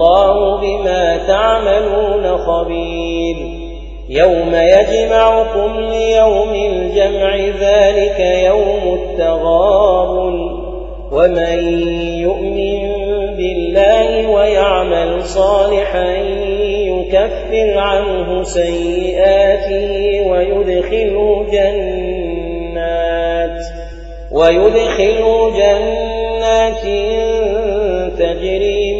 والله بما تعملون خبير. يوم يجمعكم ليوم الجمع ذلك يوم التغاب. ومن يؤمن بالله ويعمل صالحا يكفر عنه سيئاته ويدخل جنات ويدخل جنات تجري